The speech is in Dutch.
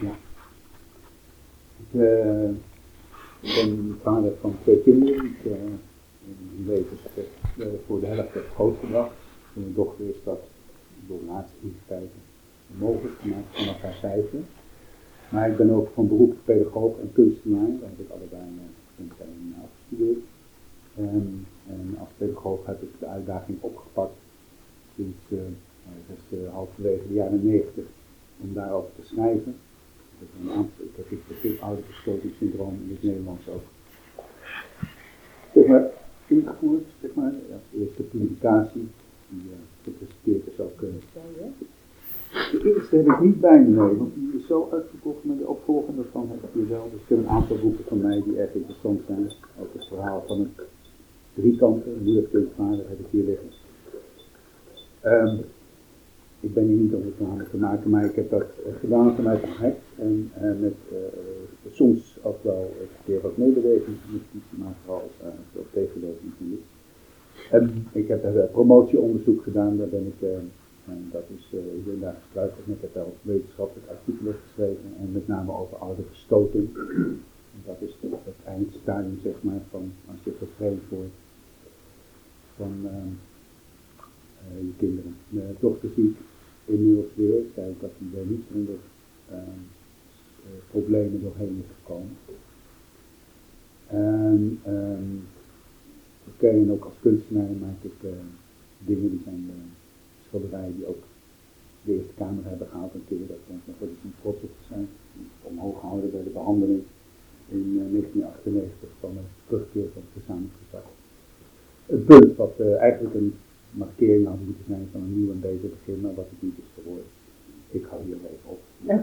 Ja. Ik ben vader van twee kinderen. Ik uh, leven uh, voor de helft grootgebracht. Mijn dochter is dat door laatste mogelijk gemaakt vanaf haar vijfde. Maar ik ben ook van beroep pedagoog en kunstenaar. Daar heb ik allebei uh, afgestudeerd. Um, en als pedagoog heb ik de uitdaging opgepakt sinds uh, halverwege de jaren negentig om daarover te schrijven. Ik heb, een aantal, ik heb het ouderverstotingssyndroom in het Nederlands ook zeg maar, ingevoerd, als eerste publicatie. Die uh, gepresenteerd is ook. Uh, de eerste heb ik niet bij me, nee, want die is zo uitverkocht, maar de opvolgende van heb ik hier wel. Dus ik heb een aantal boeken van mij die erg interessant zijn. Ook het verhaal van het driekanten, moeder, kind, vader heb ik hier liggen. Um, ik ben hier niet om reclame te maken, maar ik heb dat uh, gedaan vanuit het hart en uh, met uh, soms ook wel een keer wat meebeweging, maar vooral veel tegenbeweging van dit. En ik heb er promotieonderzoek gedaan, daar ben ik, en dat is, ik ben daar gestruikeld, ik heb wel wetenschappelijk artikelen geschreven en met name over oude verstoten. dat is het, het eindstadium, zeg maar, van als je gevreemd wordt van uh, je kinderen. Mijn dochter inmiddels weer, zei dat hij er niet zonder uh, problemen doorheen is gekomen. En um, oké, en ook als kunstenaar maak ik uh, dingen die zijn schilderijen die ook de Eerste Kamer hebben gehaald een keer. Dat denk nog wel eens een trots op te zijn. Omhoog gehouden bij de behandeling in 1998 van de terugkeer van het gezamenlijk gezag het punt wat uh, eigenlijk een markering had moeten zijn van een nieuw en beter begin, maar wat het niet is geworden. Ik hou hier even op.